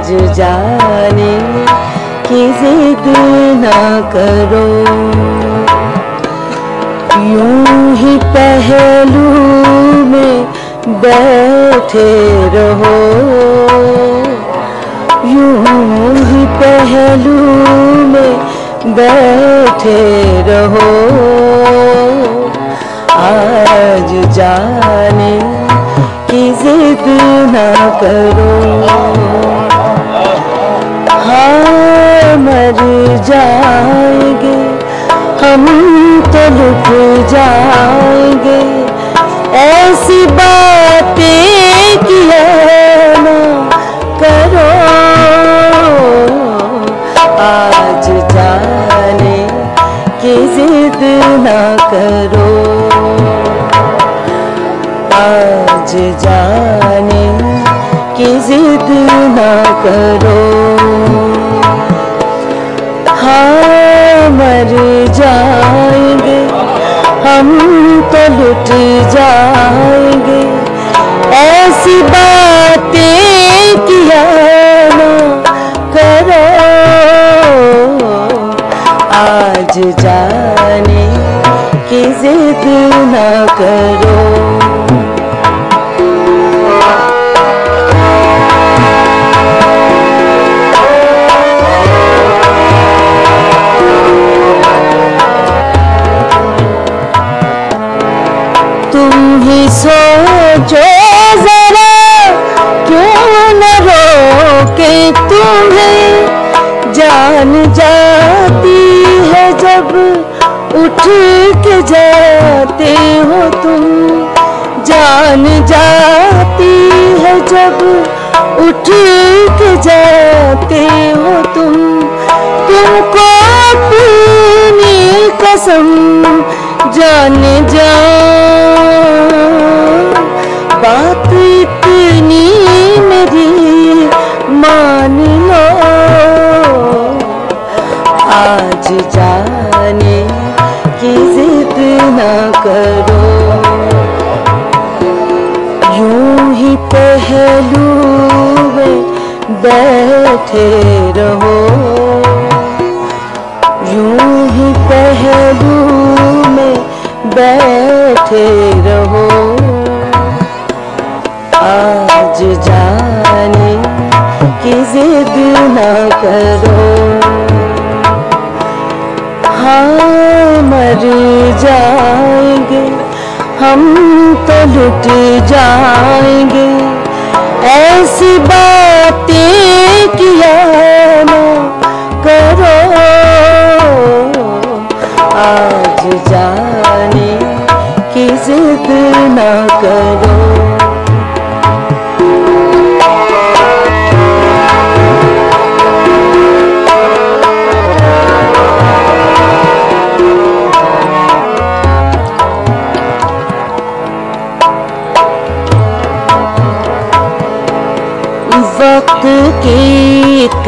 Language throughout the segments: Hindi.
आज जाने की जिद ना करो। यूँ ही पहलू में बैठे रहो। यूँ ही पहलू में बैठे रहो। आज जाने जिद ना करो। आज जाने की जिद ना करो। हाँ मर जाएँगे, हम तो लुट जाएँगे। ऐसी बातें जाने की जिद ना करो। तुम ही सोचो जरा, क्यों न रोके तुम्हें जान जब उठ के जाते हो तुम। जान जाती है जब उठ के जाते हो तुम। तुमको अपनी कसम जान जा में बैठे रहो। यूँ ही पहलू में बैठे रहो। आज जाने की जिद ना करो। हाँ मर जाएँगे, हम तो लुट जाएँगे। ऐसी बातें किया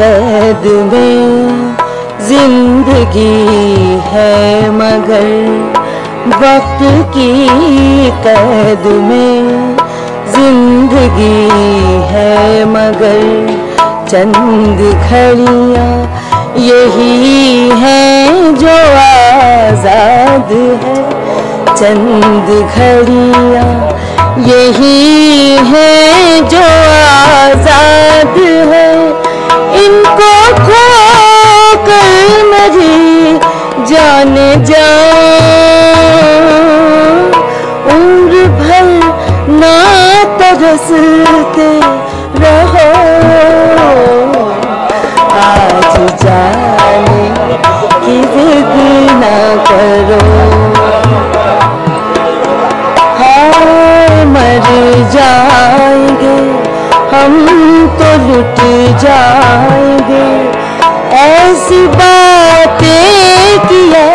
कैद में ज़िंदगी है मगर वक्त की कैद में ज़िंदगी है मगर चंद घड़ियाँ यही है जो आज़ाद है। चंद घड़ियाँ यही है जो जाने जा उम्र भर ना तरसते रहो। आज जाने की जिद ना करो। हाँ मर जाएँगे, हम तो लुट जाएँगे। ऐसी बातें किया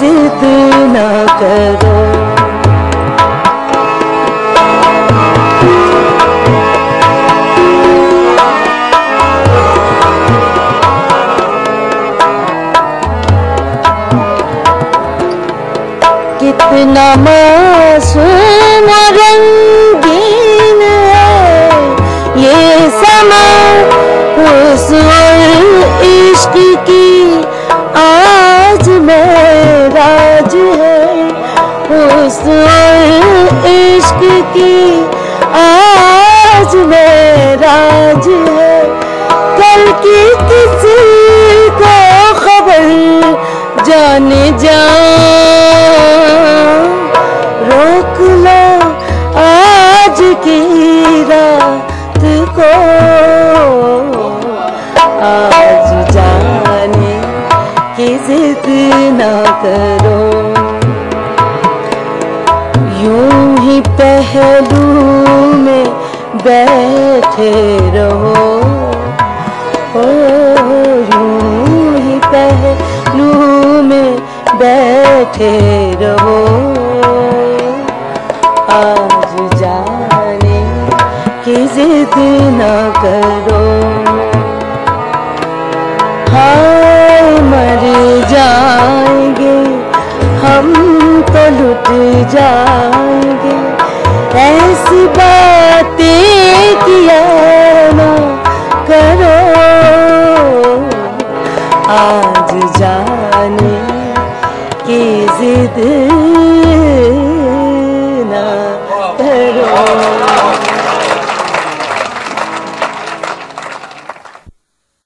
जिद ना करो। कितना मासूम रंगीन ये समा उस इश्क की आज राज है। कल की किसी को खबर जाने जा। रोक लो आज की रात को। आज जाने की जिद ना करो। यूँ ही पहलू में बैठे रहो। ओ, यूँ ही पहलू में बैठे रहो। आज जाने की जिद ना करो। आज जाने की जिद ना।